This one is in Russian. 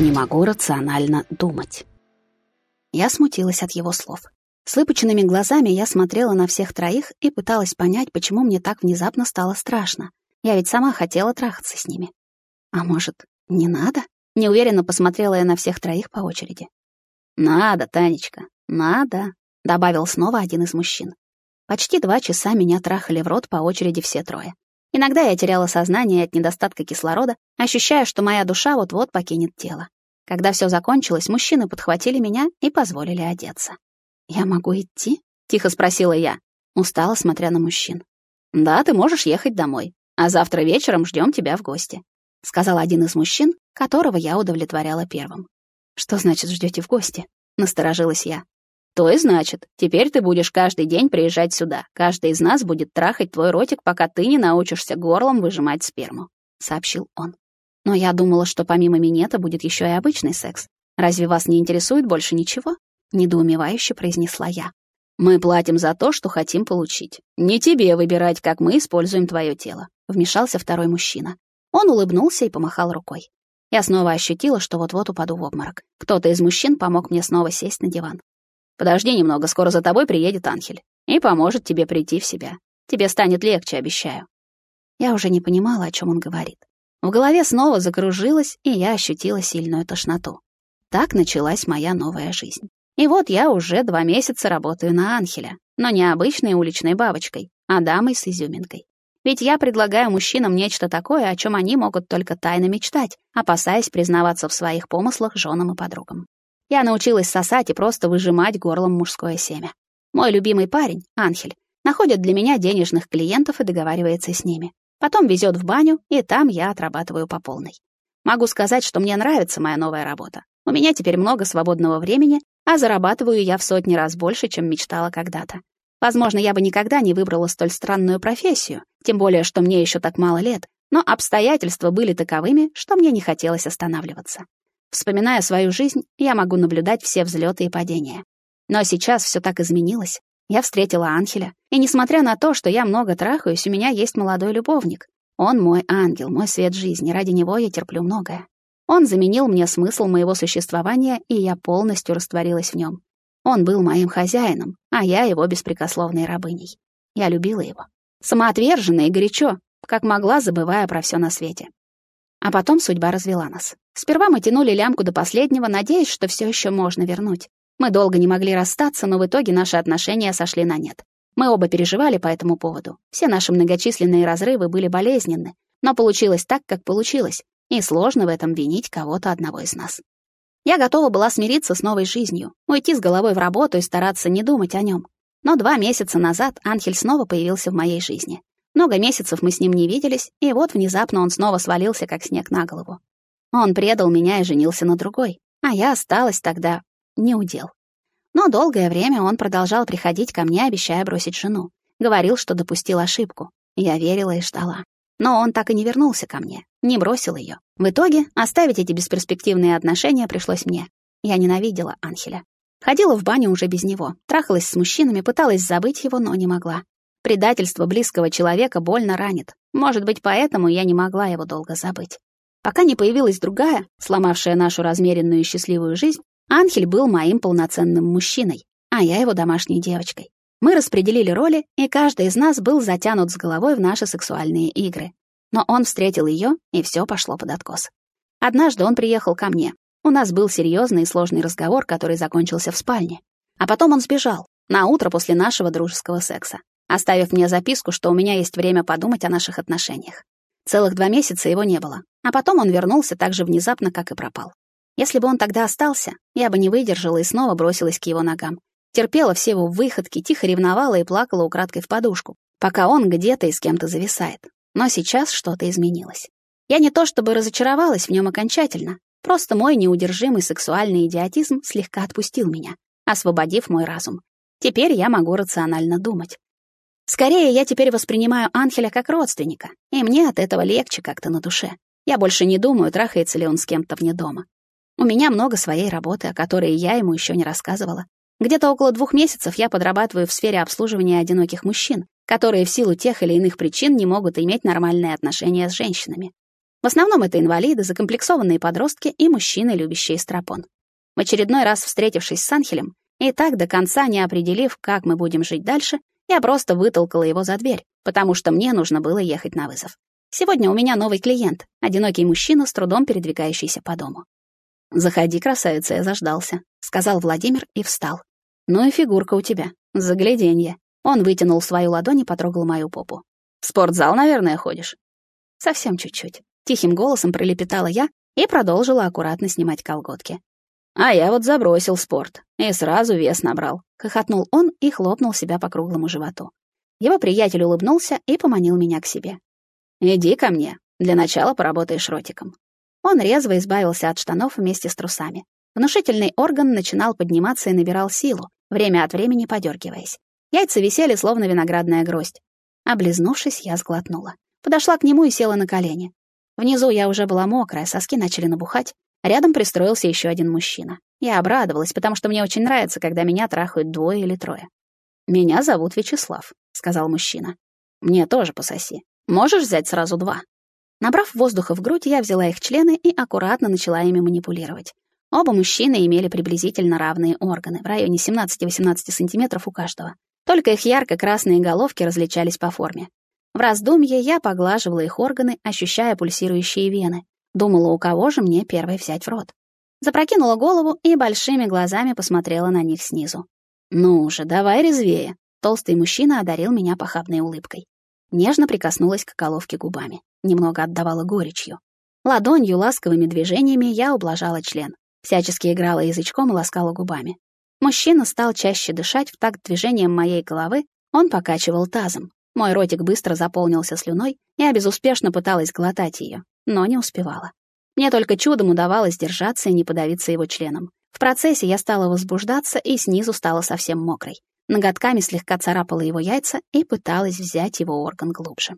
Не могу рационально думать. Я смутилась от его слов. С выпученными глазами я смотрела на всех троих и пыталась понять, почему мне так внезапно стало страшно. Я ведь сама хотела трахаться с ними. А может, не надо? Неуверенно посмотрела я на всех троих по очереди. «Надо, Танечка, надо», — добавил снова один из мужчин. Почти два часа меня трахали в рот по очереди все трое. Иногда я теряла сознание от недостатка кислорода, ощущая, что моя душа вот-вот покинет тело. Когда все закончилось, мужчины подхватили меня и позволили одеться. «Я могу идти?» — тихо спросила я, устала, смотря на мужчин. «Да, ты можешь ехать домой, а завтра вечером ждем тебя в гости», — сказал один из мужчин, которого я удовлетворяла первым. «Что значит ждете в гости?» — насторожилась я. То и значит, теперь ты будешь каждый день приезжать сюда. Каждый из нас будет трахать твой ротик, пока ты не научишься горлом выжимать сперму», — сообщил он. «Но я думала, что помимо минета будет еще и обычный секс. Разве вас не интересует больше ничего?» — недоумевающе произнесла я. «Мы платим за то, что хотим получить. Не тебе выбирать, как мы используем твое тело», — вмешался второй мужчина. Он улыбнулся и помахал рукой. Я снова ощутила, что вот-вот упаду в обморок. Кто-то из мужчин помог мне снова сесть на диван. Подожди немного, скоро за тобой приедет Анхель и поможет тебе прийти в себя. Тебе станет легче, обещаю». Я уже не понимала, о чем он говорит. В голове снова закружилось, и я ощутила сильную тошноту. Так началась моя новая жизнь. И вот я уже два месяца работаю на Анхеля, но не обычной уличной бабочкой, а дамой с изюминкой. Ведь я предлагаю мужчинам нечто такое, о чем они могут только тайно мечтать, опасаясь признаваться в своих помыслах женам и подругам. Я научилась сосать и просто выжимать горлом мужское семя. Мой любимый парень, Анхель, находит для меня денежных клиентов и договаривается с ними. Потом везет в баню, и там я отрабатываю по полной. Могу сказать, что мне нравится моя новая работа. У меня теперь много свободного времени, а зарабатываю я в сотни раз больше, чем мечтала когда-то. Возможно, я бы никогда не выбрала столь странную профессию, тем более, что мне еще так мало лет, но обстоятельства были таковыми, что мне не хотелось останавливаться. Вспоминая свою жизнь, я могу наблюдать все взлеты и падения. Но сейчас все так изменилось. Я встретила Анхеля, и несмотря на то, что я много трахаюсь, у меня есть молодой любовник. Он мой ангел, мой свет жизни, ради него я терплю многое. Он заменил мне смысл моего существования, и я полностью растворилась в нем. Он был моим хозяином, а я его беспрекословной рабыней. Я любила его. Самоотверженно и горячо, как могла, забывая про все на свете. А потом судьба развела нас. Сперва мы тянули лямку до последнего, надеясь, что все еще можно вернуть. Мы долго не могли расстаться, но в итоге наши отношения сошли на нет. Мы оба переживали по этому поводу. Все наши многочисленные разрывы были болезненны, но получилось так, как получилось, и сложно в этом винить кого-то одного из нас. Я готова была смириться с новой жизнью, уйти с головой в работу и стараться не думать о нем. Но два месяца назад Анхель снова появился в моей жизни. Много месяцев мы с ним не виделись, и вот внезапно он снова свалился, как снег на голову. Он предал меня и женился на другой, а я осталась тогда не удел. Но долгое время он продолжал приходить ко мне, обещая бросить жену. Говорил, что допустил ошибку. Я верила и ждала. Но он так и не вернулся ко мне, не бросил ее. В итоге оставить эти бесперспективные отношения пришлось мне. Я ненавидела Анхеля. Ходила в баню уже без него, трахалась с мужчинами, пыталась забыть его, но не могла. Предательство близкого человека больно ранит. Может быть, поэтому я не могла его долго забыть. Пока не появилась другая, сломавшая нашу размеренную и счастливую жизнь, Анхель был моим полноценным мужчиной, а я его домашней девочкой. Мы распределили роли, и каждый из нас был затянут с головой в наши сексуальные игры. Но он встретил ее, и все пошло под откос. Однажды он приехал ко мне. У нас был серьезный и сложный разговор, который закончился в спальне. А потом он сбежал, на утро после нашего дружеского секса оставив мне записку, что у меня есть время подумать о наших отношениях. Целых два месяца его не было, а потом он вернулся так же внезапно, как и пропал. Если бы он тогда остался, я бы не выдержала и снова бросилась к его ногам. Терпела все его выходки, тихо ревновала и плакала украдкой в подушку, пока он где-то и с кем-то зависает. Но сейчас что-то изменилось. Я не то чтобы разочаровалась в нем окончательно, просто мой неудержимый сексуальный идиотизм слегка отпустил меня, освободив мой разум. Теперь я могу рационально думать. Скорее, я теперь воспринимаю Анхеля как родственника, и мне от этого легче как-то на душе. Я больше не думаю, трахается ли он с кем-то вне дома. У меня много своей работы, о которой я ему еще не рассказывала. Где-то около двух месяцев я подрабатываю в сфере обслуживания одиноких мужчин, которые в силу тех или иных причин не могут иметь нормальные отношения с женщинами. В основном это инвалиды, закомплексованные подростки и мужчины, любящие стропон. В очередной раз встретившись с Анхелем, и так до конца не определив, как мы будем жить дальше, я просто вытолкала его за дверь, потому что мне нужно было ехать на вызов. Сегодня у меня новый клиент, одинокий мужчина, с трудом передвигающийся по дому. «Заходи, красавица, я заждался», — сказал Владимир и встал. «Ну и фигурка у тебя. Загляденье». Он вытянул свою ладонь и потрогал мою попу. «В спортзал, наверное, ходишь?» «Совсем чуть-чуть». Тихим голосом пролепетала я и продолжила аккуратно снимать колготки. «А я вот забросил спорт и сразу вес набрал», — хохотнул он и хлопнул себя по круглому животу. Его приятель улыбнулся и поманил меня к себе. «Иди ко мне. Для начала поработаешь ротиком». Он резво избавился от штанов вместе с трусами. Внушительный орган начинал подниматься и набирал силу, время от времени подергиваясь. Яйца висели, словно виноградная гроздь. Облизнувшись, я сглотнула. Подошла к нему и села на колени. Внизу я уже была мокрая, соски начали набухать. Рядом пристроился еще один мужчина. Я обрадовалась, потому что мне очень нравится, когда меня трахают двое или трое. «Меня зовут Вячеслав», — сказал мужчина. «Мне тоже пососи. Можешь взять сразу два?» Набрав воздуха в грудь, я взяла их члены и аккуратно начала ими манипулировать. Оба мужчины имели приблизительно равные органы, в районе 17-18 сантиметров у каждого. Только их ярко-красные головки различались по форме. В раздумье я поглаживала их органы, ощущая пульсирующие вены. Думала, у кого же мне первой взять в рот. Запрокинула голову и большими глазами посмотрела на них снизу. «Ну же, давай резвее!» Толстый мужчина одарил меня похабной улыбкой. Нежно прикоснулась к головке губами. Немного отдавала горечью. Ладонью, ласковыми движениями я ублажала член. Всячески играла язычком и ласкала губами. Мужчина стал чаще дышать в такт движением моей головы, он покачивал тазом. Мой ротик быстро заполнился слюной, я безуспешно пыталась глотать ее, но не успевала. Мне только чудом удавалось держаться и не подавиться его членом. В процессе я стала возбуждаться и снизу стала совсем мокрой. Ноготками слегка царапала его яйца и пыталась взять его орган глубже.